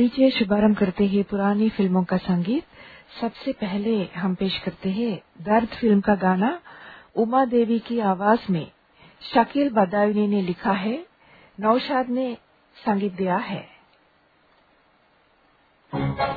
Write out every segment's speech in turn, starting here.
लीजिए, शुभारंभ करते हैं पुरानी फ़िल्मों का संगीत। सबसे पहले हम पेश करते हैं दर्द फ़िल्म का गाना उमा देवी की आवाज़ में। शकील बदायूनी ने लिखा है, नौशाद ने संगीत दिया है। लीजिए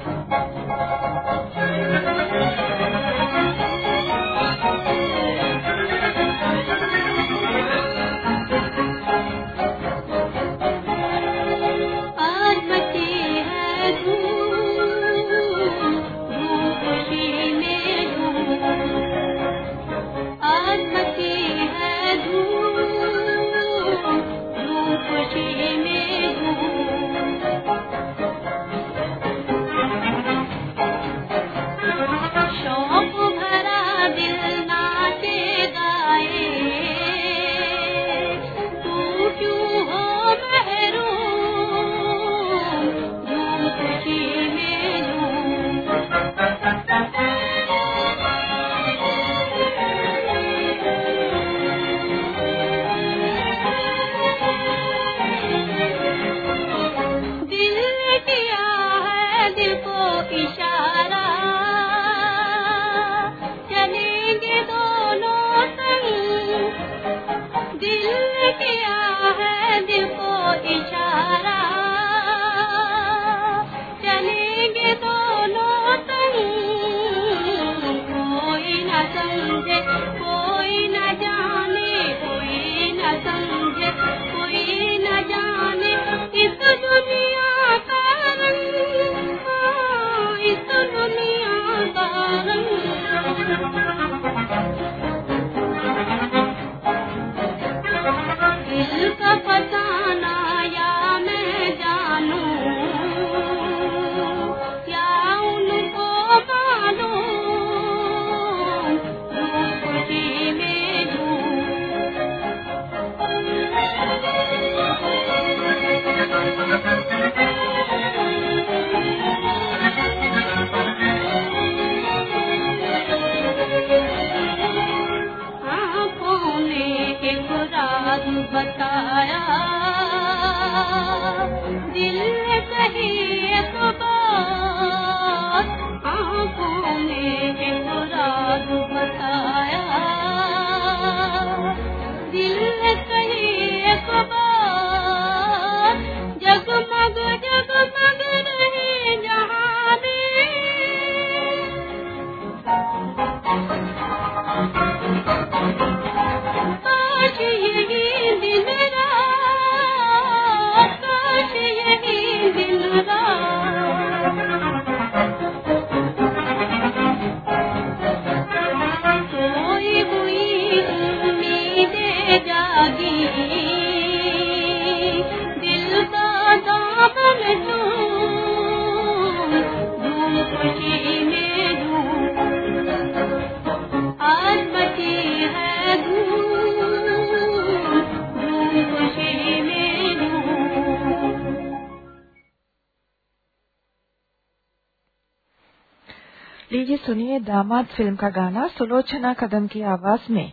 दामाद फ़िल्म का गाना सुलोचना कदम की आवाज़ में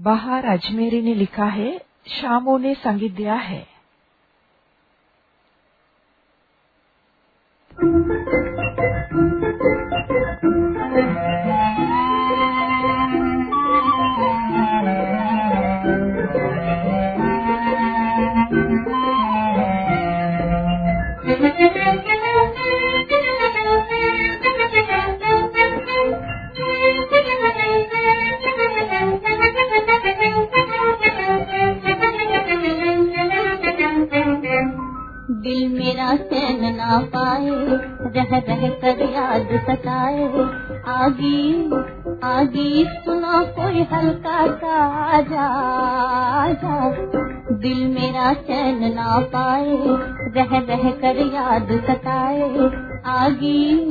बहार अजमेरी ने लिखा है, शामो ने संगीत दिया है। दिल मेरा चैन ना पाए रह रह कर याद सताए। आगी आगे सुना कोई हल्का सा जा, जा दिल मेरा चैन ना पाए रह रह कर याद सताए। आगे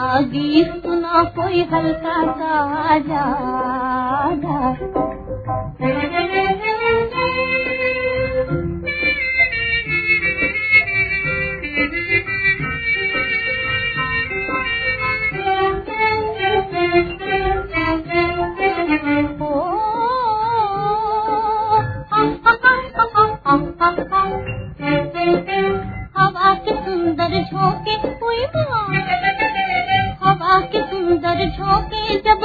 आगे सुना कोई हल्का सा झोंके उई हवा के सुंदर झोंके जब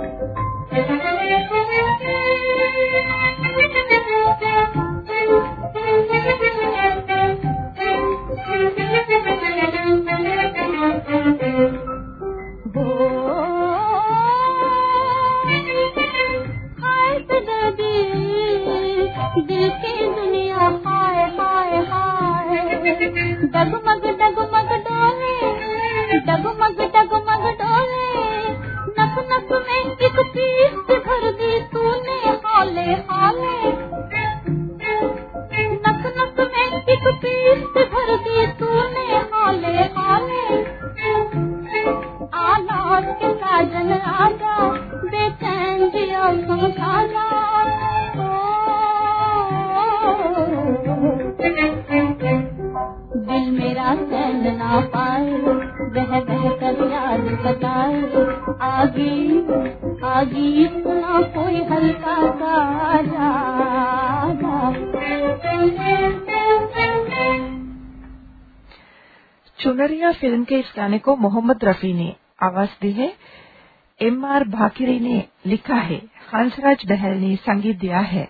Pega uma जा चुनरिया फ़िल्म के इस गाने को मोहम्मद रफी ने आवाज़ दी है। एम आर भाकिरी ने लिखा है। हंसराज बहल ने संगीत दिया है।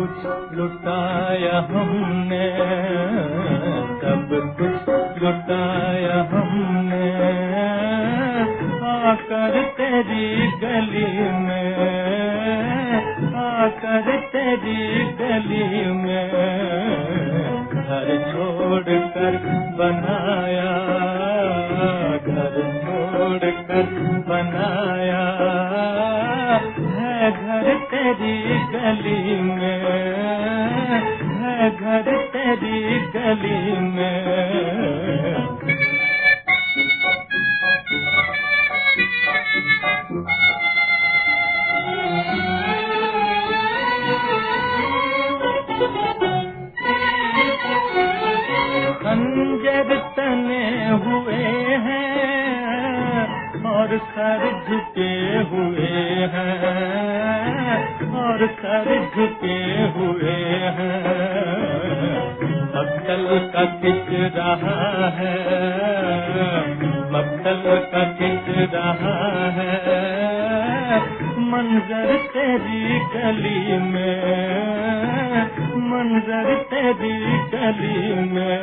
कुछ लुटाया हमने, कब कुछ लुटाया हमने। आकर तेरी गली में, आकर तेरी गली में घर छोड़ कर बनाया, घर छोड़ कर बनाया। है घर तेरी गली में है घर तेरी गली में। खंजर तने हुए हैं और खरीदते हुए हैं, और खरीदते हुए हैं। मक्कल का किस रहा है? मक्कल का किस रहा है? मंजर तेरी गली में मंजर तेरी गली में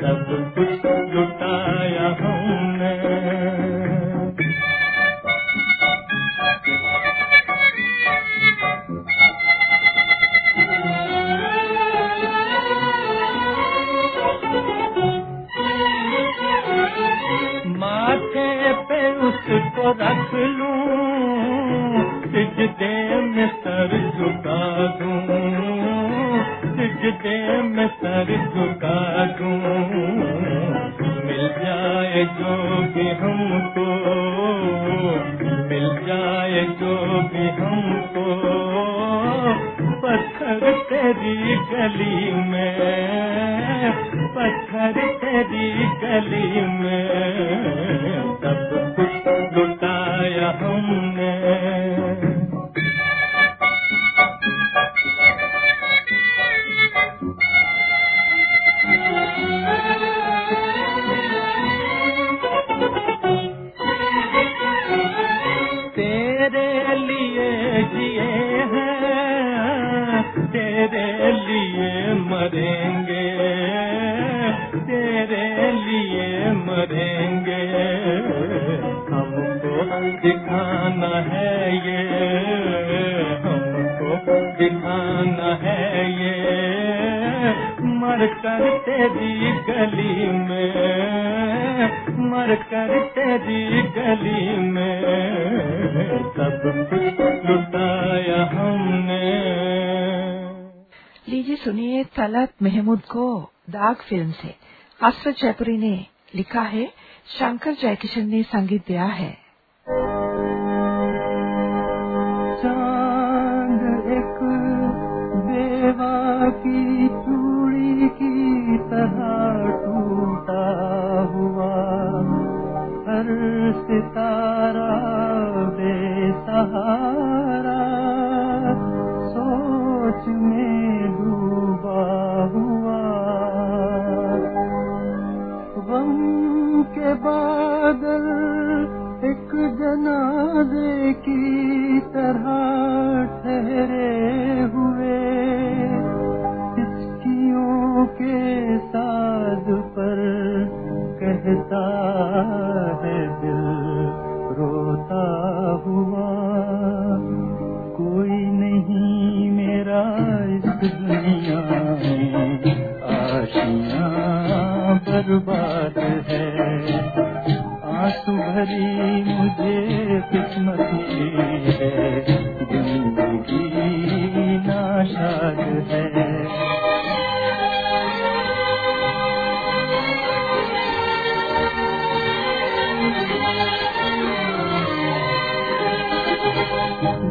सब कुछ जुटाया हमने। को रख लूँ। सिजदे में सर झुका दूँ। सिजदे में सर झुका दूँ। मिल जाए जो भी हमको, मिल जाए जो भी हमको। पत्थर तेरी गली में, पत्थर है ये, हमको दिखाना है ये। मर कर तेरी गली में, मर कर तेरी गली में। सब लुटाया हमने। लीजिए सुनिए तलत महमूद को दाग फ़िल्म से। हसरत जयपुरी ने लिखा है, शंकर जयकिशन ने संगीत दिया है। की चूड़ी की तरह टूटा हुआ। हर सितारा बेसहारा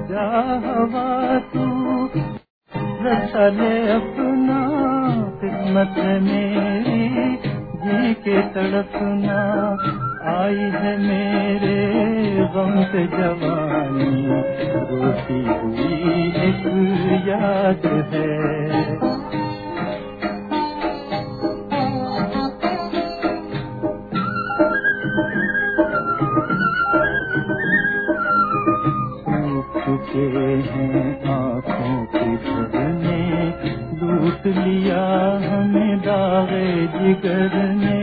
जा हवा तू। रसले अपना किस्मत मेरी, जी के तड़पना आई है मेरे से जवानी। रोती हुई एक याद है। चुके हैं आँखों की झरने, लूट लिया हमें दावे जिगर ने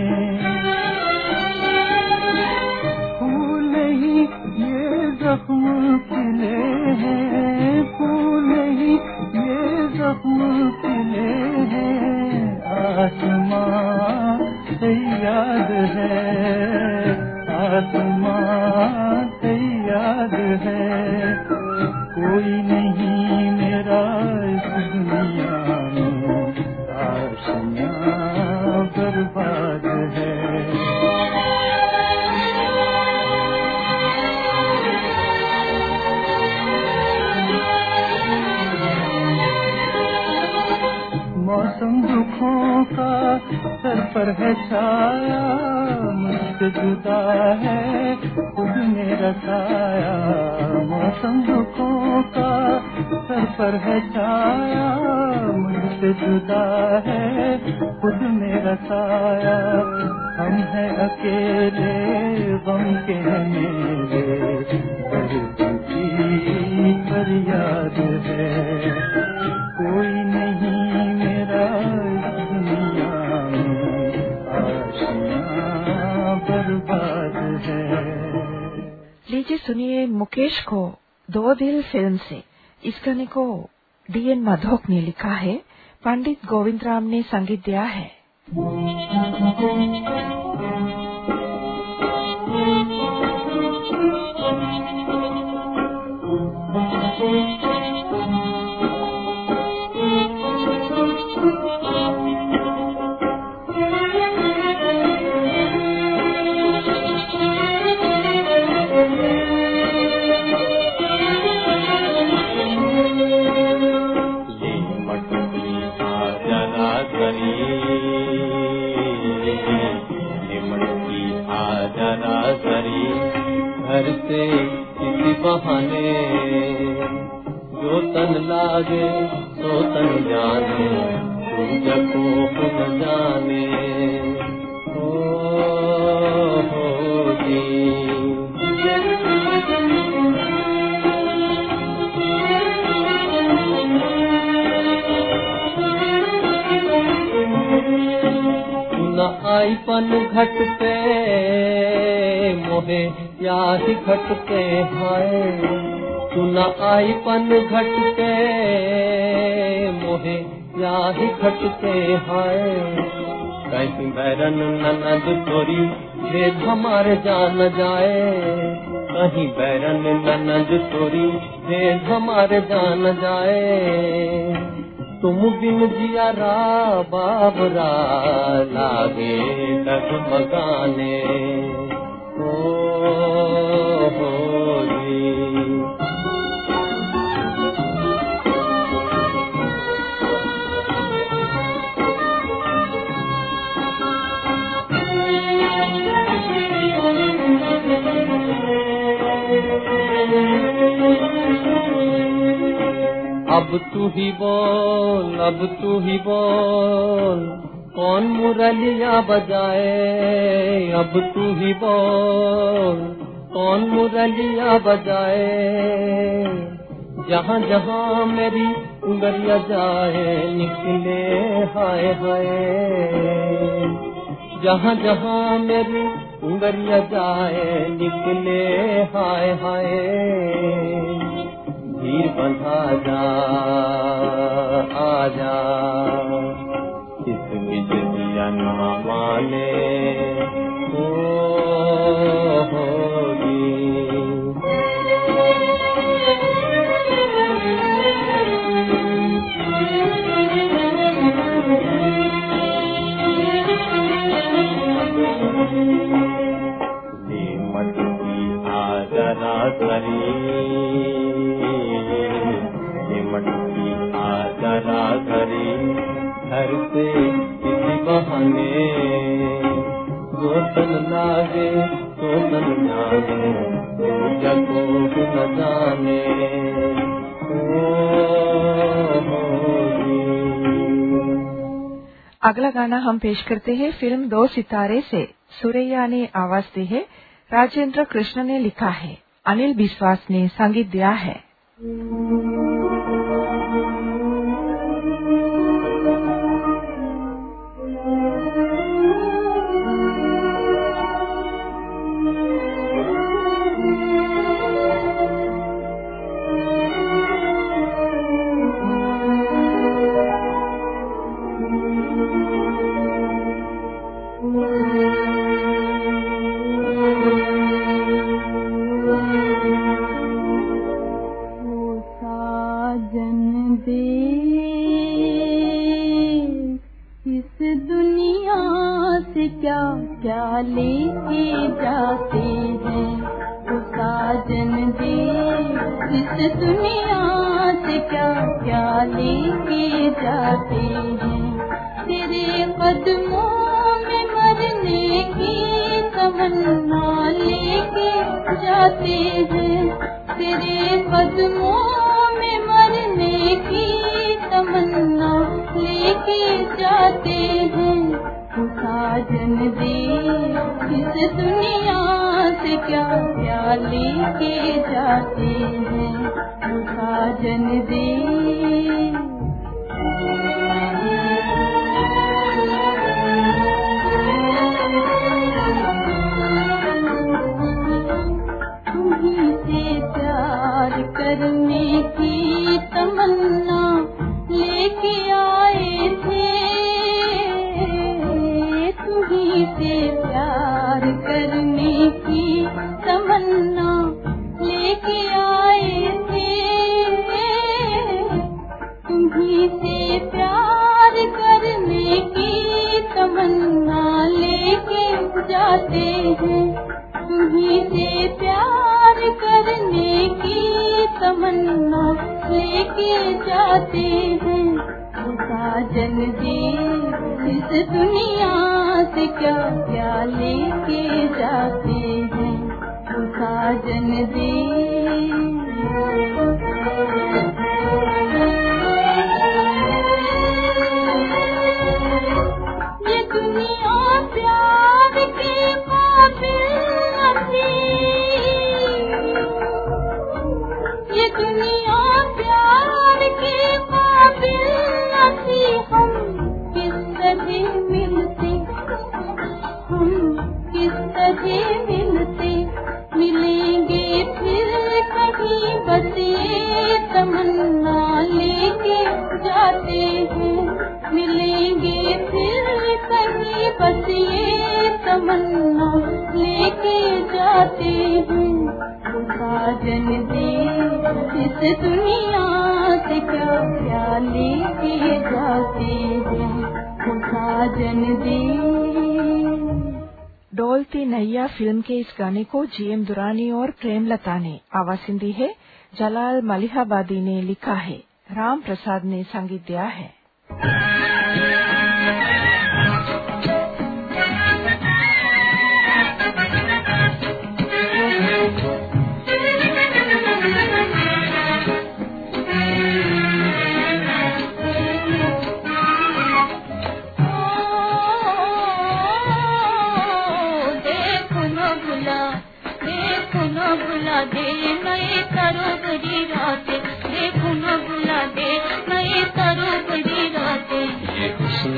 फूल नहीं, ये जख्म खिले हैं, फूल नहीं, ये जख्म पर है छाया मुझसे जुदा है, खुद ने रसाया मौसम दुखों का, सर पर है छाया मुझसे जुदा है, खुद ने रसाया हम है अकेले बम के मेरे दो दिल फ़िल्म से। इस गाने को डीएन माधोक ने लिखा है। पंडित गोविंद राम ने संगीत दिया है। से किसी बहाने? जो तन लागे तो तन जाने तुझ को न जाने। ओ हो आई पन घट पे मोहे या ही घट पे हाय। तू न आई पन घट पे मोहे या ही घट पे हाय। कहीं बैरन ननद तोरी, भेद हमारे जान जाए। कहीं बैरन ननद तोरी, भेद हमारे जान जाए। तुम बिन जिया रा, बाबरा लागे डगमगाने अब तू ही बोल अब तू ही बोल। कौन मुरलिया बजाए? अब तू ही बोल, कौन मुरलिया बजाए? जहाँ जहाँ मेरी उंगलिया जाए, निकले हाय हाय। जहाँ जहाँ मेरी उंगलिया जाए, निकले हाय हाय। धीर बंधा जा आजा किसमिस दिया ना माने ओ होगी नीमत की आजरा करी नीमत की आजरा करी घर से किसी बहाने। जो तन लागे तो तन जाने न जाने। अगला गाना हम पेश करते हैं फ़िल्म दो सितारे से। सुरैया ने आवाज़ दी है, राजेंद्र कृष्ण ने लिखा है, अनिल विश्वास ने संगीत दिया है। क्या क्या लेके जाते हैं? साजन दे इस दुनिया से क्या क्या लेके जाते हैं? तेरे कदमों में मरने की तमन्ना लेके जाते हैं। तेरे कदमों में मरने की तमन्ना लेके जाते हैं। तू साजन दे इस दुनिया से क्या क्या लेके जाते हैं? तू साजन दे तुम्हीं से प्यार करने की तमन्ना जाते दुनिया से क्या जाते हैं? जन दी डोलती नैया फ़िल्म के इस गाने को जीएम दुरानी और प्रेमलता ने आवाज़ दी है। जलाल मलिहाबादी ने लिखा है। राम प्रसाद ने संगीत दिया है।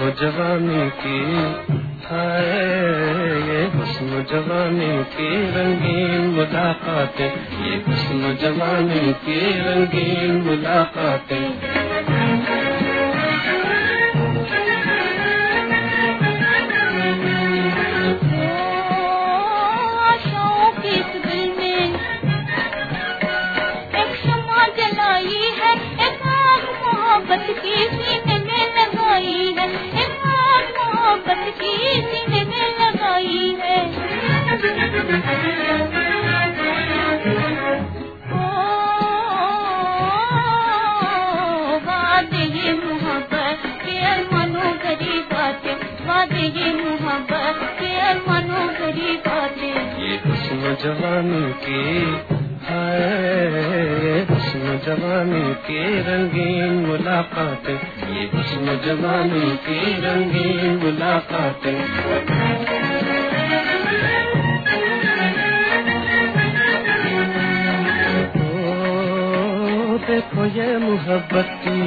हुस्न जवानी की हाय ये हुस्न जवानी की रंगीन मुलाकातें, ये हुस्न जवानी की रंगीन मुलाकातें। जवानी की रंगीन मुलाकातें। देखो ये मोहब्बत की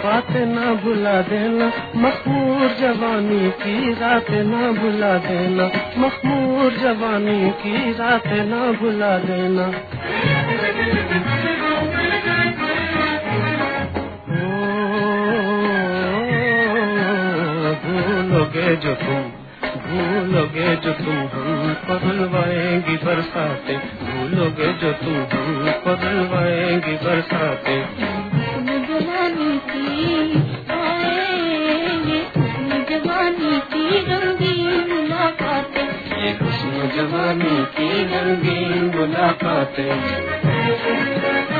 बातें ना भुला देना मखमूर जवानी की रातें ना भुला देना मखमूर जवानी की रातें ना भुला देना। भूलोगे जो तुम भूलोगे जो तुम हम पगलवाएँगी बरसाते भूलोगे जो तुम हम पगलवाएँगी बरसाते। जवानी की रंगीन मुलाकातें।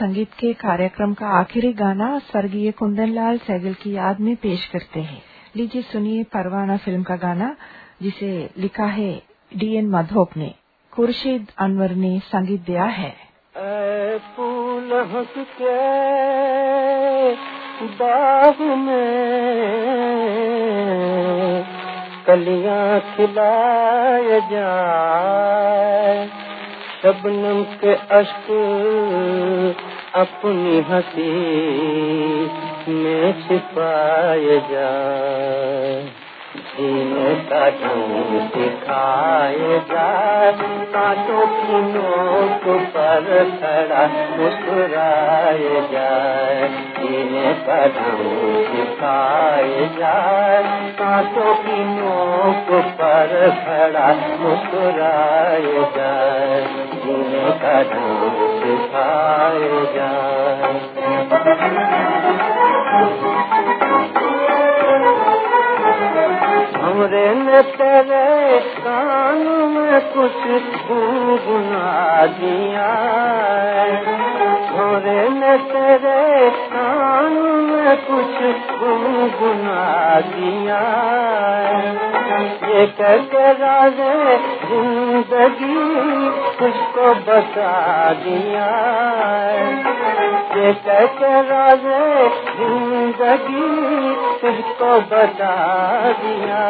संगीत के कार्यक्रम का आखिरी गाना स्वर्गीय कुंदन लाल सैगल की याद में पेश करते हैं। लीजिए सुनिए परवाना फ़िल्म का गाना, जिसे लिखा है डीएन माधोक ने। खुर्शीद अनवर ने संगीत दिया है। फूल खिलाए जाए, शबनम के अश्क अपनी हँसी में छिपाए जाए। जीने का सिखाए जाए कांटों की नोक पर खड़ा जाए जीने का सिखाए जाए कांटों की नोक पर खड़ा जाए कुछ गुना दिया ने तेरे कान में कुछ गुना दिया ये कहते राजे ज़िंदगी तुझको बता दिया ये कहते राजे ज़िंदगी तुझको बता दिया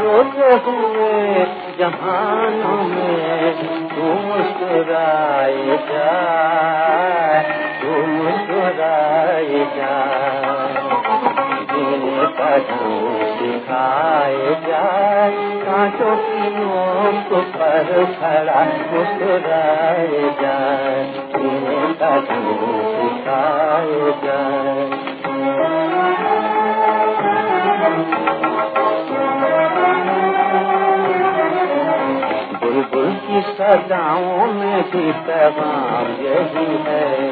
रोते हुए जहानों में तू मुस्कुराए जा, तू मुस्कुराए जा। का ढंग सिखाए जाए। कांटों की नोक पर खड़ा मुस्कुराए जाए। का ढंग सिखाए जाए। बुलबुल में भी पैगाम यही है।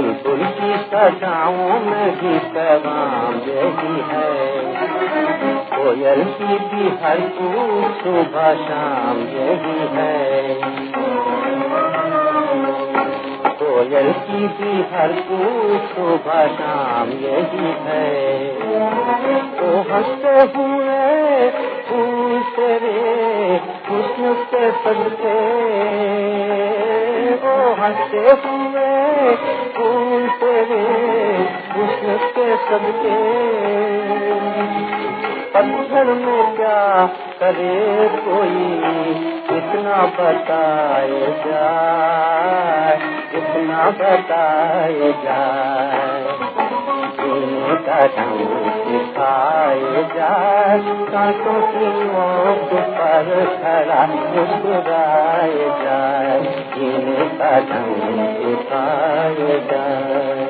बुलबुल की सदाओं में भी पैगाम यही है। कोयल की भी हर सुबह शाम यही है। कोयल की भी हर सुबह शाम यही है। ओ हँसते हुए फूल तेरे हुस्न के सदके ओ हँसते हुए के सदके पत्थर में क्या करे कोई, इतना बताए जाए, इतना बताए जाए। का सिखाए जाए कांटों की नोक पर खड़ा मुस्कुराए जाए। का सिखाए जाए।